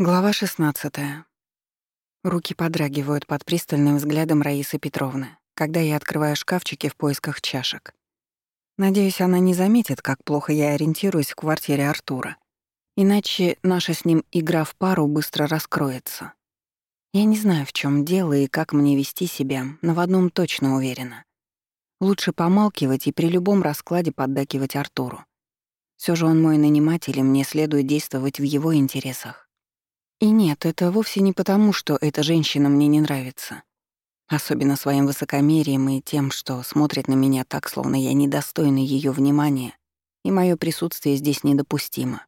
Глава 16. Руки подрагивают под пристальным взглядом Раисы Петровны, когда я открываю шкафчики в поисках чашек. Надеюсь, она не заметит, как плохо я ориентируюсь в квартире Артура. Иначе наша с ним игра в пару быстро раскроется. Я не знаю, в чем дело и как мне вести себя, но в одном точно уверена. Лучше помалкивать и при любом раскладе поддакивать Артуру. Все же он мой наниматель, и мне следует действовать в его интересах. И нет, это вовсе не потому, что эта женщина мне не нравится. Особенно своим высокомерием и тем, что смотрит на меня так, словно я недостойна ее внимания, и мое присутствие здесь недопустимо.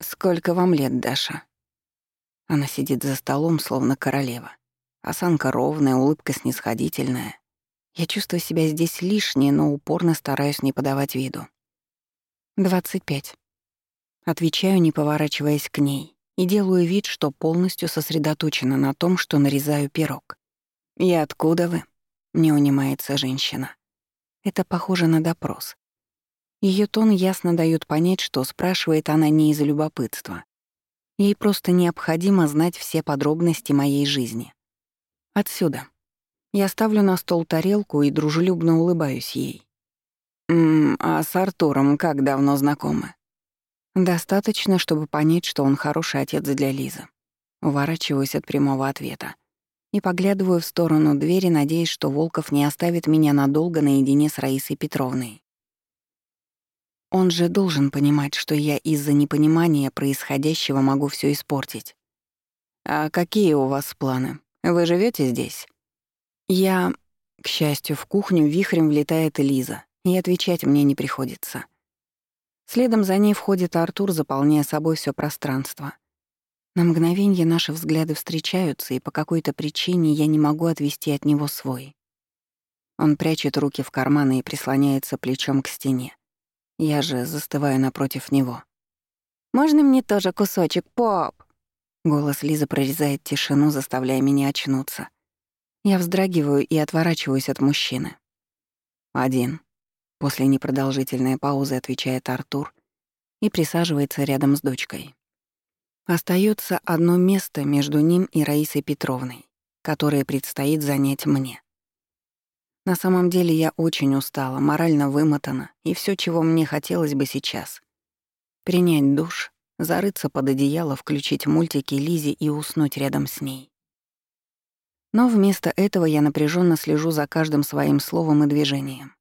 «Сколько вам лет, Даша?» Она сидит за столом, словно королева. Осанка ровная, улыбка снисходительная. Я чувствую себя здесь лишней, но упорно стараюсь не подавать виду. «Двадцать пять». Отвечаю, не поворачиваясь к ней и делаю вид, что полностью сосредоточена на том, что нарезаю пирог. «И откуда вы?» — не унимается женщина. Это похоже на допрос. Ее тон ясно дает понять, что спрашивает она не из-за любопытства. Ей просто необходимо знать все подробности моей жизни. Отсюда. Я ставлю на стол тарелку и дружелюбно улыбаюсь ей. «Ммм, а с Артуром как давно знакомы?» Достаточно, чтобы понять, что он хороший отец для Лизы. Уворачиваюсь от прямого ответа. И поглядываю в сторону двери, надеясь, что Волков не оставит меня надолго наедине с Раисой Петровной. Он же должен понимать, что я из-за непонимания происходящего могу все испортить. «А какие у вас планы? Вы живете здесь?» Я... К счастью, в кухню вихрем влетает Лиза, и отвечать мне не приходится. Следом за ней входит Артур, заполняя собой все пространство. На мгновение наши взгляды встречаются, и по какой-то причине я не могу отвести от него свой. Он прячет руки в карманы и прислоняется плечом к стене. Я же застываю напротив него. «Можно мне тоже кусочек, поп?» Голос Лизы прорезает тишину, заставляя меня очнуться. Я вздрагиваю и отворачиваюсь от мужчины. «Один», После непродолжительной паузы отвечает Артур и присаживается рядом с дочкой. Остается одно место между ним и Раисой Петровной, которое предстоит занять мне. На самом деле я очень устала, морально вымотана, и все, чего мне хотелось бы сейчас — принять душ, зарыться под одеяло, включить мультики Лизе и уснуть рядом с ней. Но вместо этого я напряженно слежу за каждым своим словом и движением.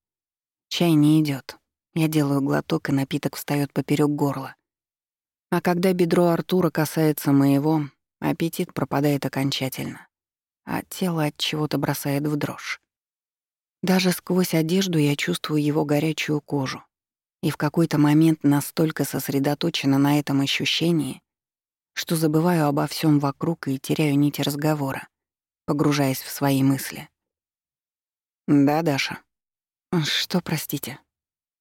Чай не идет. Я делаю глоток, и напиток встает поперек горла. А когда бедро Артура касается моего, аппетит пропадает окончательно, а тело от чего-то бросает в дрожь. Даже сквозь одежду я чувствую его горячую кожу, и в какой-то момент настолько сосредоточена на этом ощущении, что забываю обо всем вокруг и теряю нить разговора, погружаясь в свои мысли. «Да, Даша», «Что, простите?»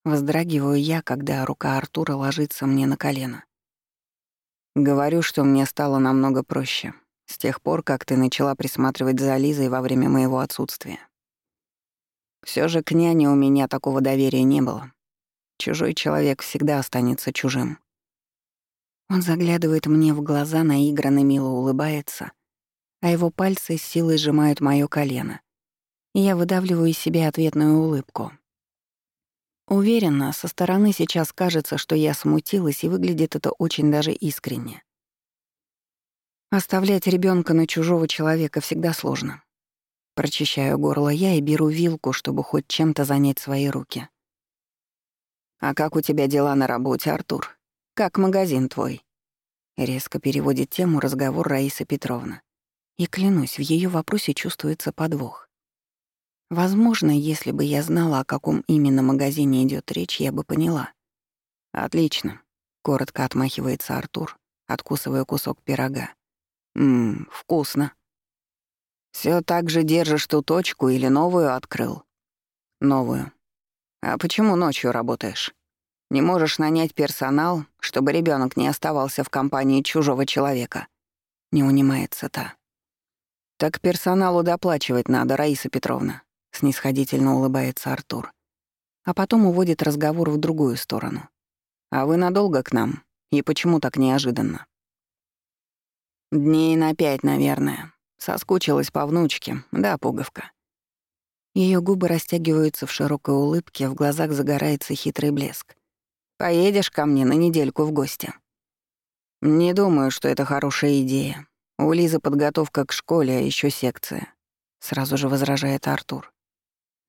Вздрагиваю я, когда рука Артура ложится мне на колено. Говорю, что мне стало намного проще с тех пор, как ты начала присматривать за Лизой во время моего отсутствия. Все же к няне у меня такого доверия не было. Чужой человек всегда останется чужим. Он заглядывает мне в глаза, наигранно мило улыбается, а его пальцы с силой сжимают моё колено, я выдавливаю из себя ответную улыбку. Уверена, со стороны сейчас кажется, что я смутилась, и выглядит это очень даже искренне. Оставлять ребенка на чужого человека всегда сложно. Прочищаю горло я и беру вилку, чтобы хоть чем-то занять свои руки. «А как у тебя дела на работе, Артур? Как магазин твой?» Резко переводит тему разговор Раиса Петровна. И клянусь, в ее вопросе чувствуется подвох. Возможно, если бы я знала, о каком именно магазине идет речь, я бы поняла. «Отлично», — коротко отмахивается Артур, откусывая кусок пирога. «Ммм, вкусно». Все так же держишь ту точку или новую открыл?» «Новую». «А почему ночью работаешь? Не можешь нанять персонал, чтобы ребенок не оставался в компании чужого человека?» Не унимается та. «Так персоналу доплачивать надо, Раиса Петровна снисходительно улыбается Артур. А потом уводит разговор в другую сторону. А вы надолго к нам? И почему так неожиданно? Дней на пять, наверное. Соскучилась по внучке, да, пуговка. Ее губы растягиваются в широкой улыбке, в глазах загорается хитрый блеск. «Поедешь ко мне на недельку в гости?» «Не думаю, что это хорошая идея. У Лизы подготовка к школе, а еще секция», — сразу же возражает Артур.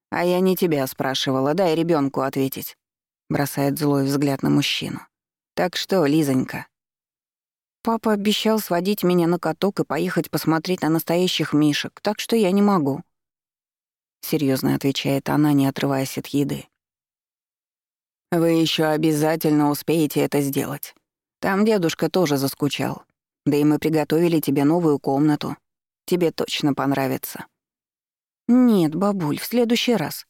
«А я не тебя спрашивала, дай ребенку ответить», — бросает злой взгляд на мужчину. «Так что, Лизонька?» «Папа обещал сводить меня на каток и поехать посмотреть на настоящих мишек, так что я не могу», серьезно отвечает она, не отрываясь от еды. Вы еще обязательно успеете это сделать. Там дедушка тоже заскучал. Да и мы приготовили тебе новую комнату. Тебе точно понравится. Нет, бабуль, в следующий раз.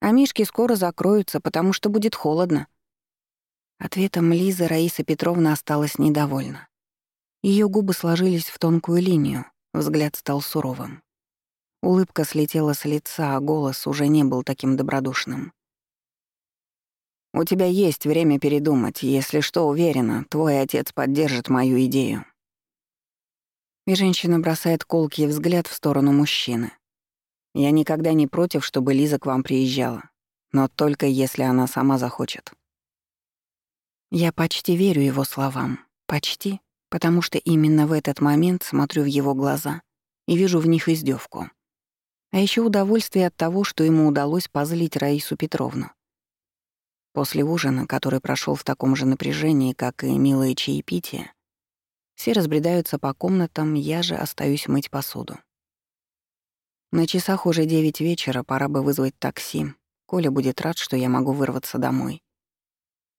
А мишки скоро закроются, потому что будет холодно. Ответом Лизы Раиса Петровна осталась недовольна. Ее губы сложились в тонкую линию, взгляд стал суровым. Улыбка слетела с лица, а голос уже не был таким добродушным. «У тебя есть время передумать. Если что, уверена, твой отец поддержит мою идею». И женщина бросает колкий взгляд в сторону мужчины. «Я никогда не против, чтобы Лиза к вам приезжала, но только если она сама захочет». Я почти верю его словам. Почти, потому что именно в этот момент смотрю в его глаза и вижу в них издевку. А еще удовольствие от того, что ему удалось позлить Раису Петровну. После ужина, который прошел в таком же напряжении, как и милое чаепитие, все разбредаются по комнатам, я же остаюсь мыть посуду. На часах уже девять вечера, пора бы вызвать такси. Коля будет рад, что я могу вырваться домой.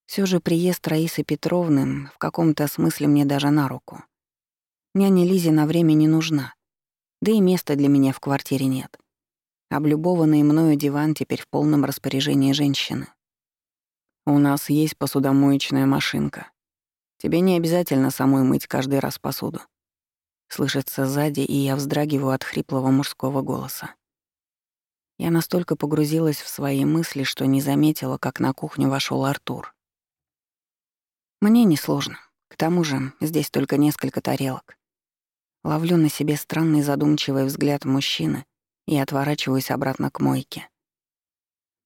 Все же приезд Раисы Петровны в каком-то смысле мне даже на руку. Няня Лизе на время не нужна, да и места для меня в квартире нет. Облюбованный мною диван теперь в полном распоряжении женщины. «У нас есть посудомоечная машинка. Тебе не обязательно самой мыть каждый раз посуду». Слышится сзади, и я вздрагиваю от хриплого мужского голоса. Я настолько погрузилась в свои мысли, что не заметила, как на кухню вошел Артур. Мне несложно. К тому же здесь только несколько тарелок. Ловлю на себе странный задумчивый взгляд мужчины и отворачиваюсь обратно к мойке.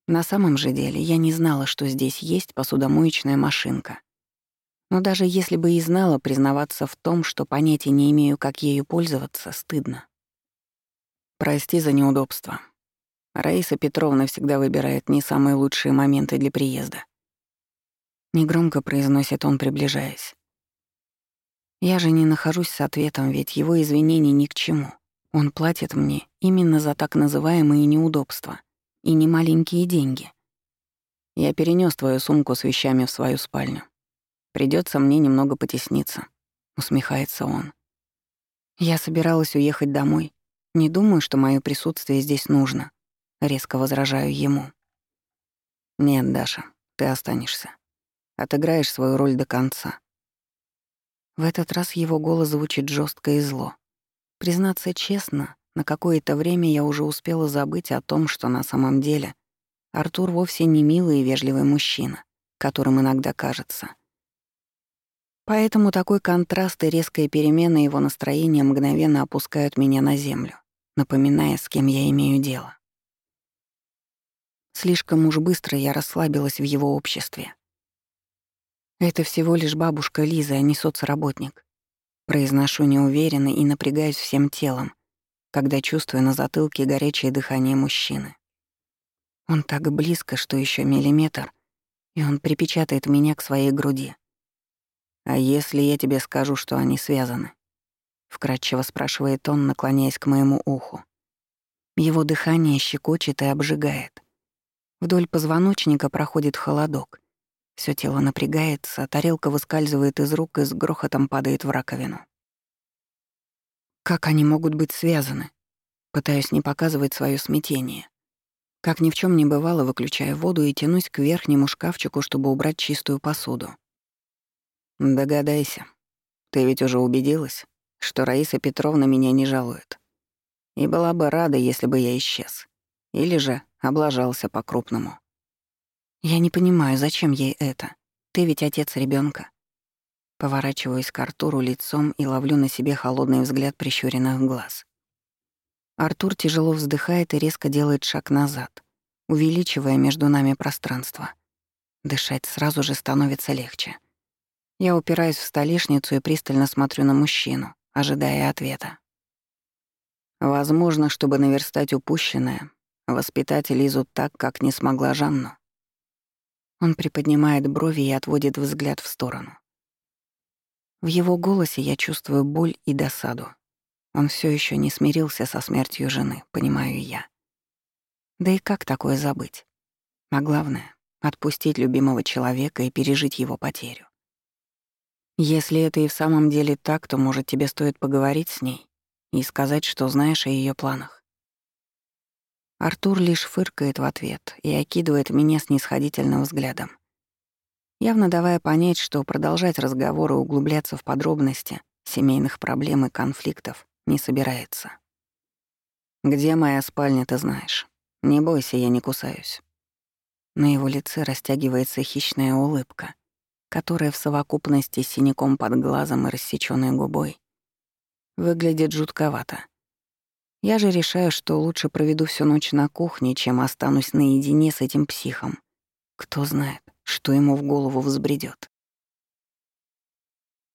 На самом же деле я не знала, что здесь есть посудомоечная машинка. Но даже если бы и знала, признаваться в том, что понятия не имею, как ею пользоваться, стыдно. Прости за неудобство. Раиса Петровна всегда выбирает не самые лучшие моменты для приезда. Негромко произносит он, приближаясь. Я же не нахожусь с ответом, ведь его извинения ни к чему. Он платит мне именно за так называемые неудобства и немаленькие деньги. Я перенес твою сумку с вещами в свою спальню. Придется мне немного потесниться, усмехается он. Я собиралась уехать домой. Не думаю, что мое присутствие здесь нужно. Резко возражаю ему. Нет, Даша, ты останешься. Отыграешь свою роль до конца. В этот раз его голос звучит жестко и зло. Признаться честно, на какое-то время я уже успела забыть о том, что на самом деле Артур вовсе не милый и вежливый мужчина, которым иногда кажется. Поэтому такой контраст и резкая перемена его настроения мгновенно опускают меня на землю, напоминая, с кем я имею дело. Слишком уж быстро я расслабилась в его обществе. Это всего лишь бабушка Лиза, а не соцработник. Произношу неуверенно и напрягаюсь всем телом, когда чувствую на затылке горячее дыхание мужчины. Он так близко, что еще миллиметр, и он припечатает меня к своей груди. «А если я тебе скажу, что они связаны?» — вкратчиво спрашивает он, наклоняясь к моему уху. Его дыхание щекочет и обжигает. Вдоль позвоночника проходит холодок — все тело напрягается, тарелка выскальзывает из рук и с грохотом падает в раковину. Как они могут быть связаны? Пытаюсь не показывать свое смятение. Как ни в чем не бывало, выключая воду и тянусь к верхнему шкафчику, чтобы убрать чистую посуду. Догадайся. Ты ведь уже убедилась, что Раиса Петровна меня не жалует. И была бы рада, если бы я исчез. Или же облажался по-крупному. Я не понимаю, зачем ей это. Ты ведь отец ребенка. Поворачиваюсь к Артуру лицом и ловлю на себе холодный взгляд прищуренных глаз. Артур тяжело вздыхает и резко делает шаг назад, увеличивая между нами пространство. Дышать сразу же становится легче. Я упираюсь в столешницу и пристально смотрю на мужчину, ожидая ответа. Возможно, чтобы наверстать упущенное, воспитать Лизу так, как не смогла Жанну. Он приподнимает брови и отводит взгляд в сторону. В его голосе я чувствую боль и досаду. Он все еще не смирился со смертью жены, понимаю я. Да и как такое забыть? А главное — отпустить любимого человека и пережить его потерю. Если это и в самом деле так, то, может, тебе стоит поговорить с ней и сказать, что знаешь о ее планах. Артур лишь фыркает в ответ и окидывает меня снисходительным взглядом, явно давая понять, что продолжать разговор и углубляться в подробности семейных проблем и конфликтов не собирается. «Где моя спальня, ты знаешь. Не бойся, я не кусаюсь». На его лице растягивается хищная улыбка, которая в совокупности с синяком под глазом и рассечённой губой выглядит жутковато. Я же решаю, что лучше проведу всю ночь на кухне, чем останусь наедине с этим психом. Кто знает, что ему в голову взбредёт.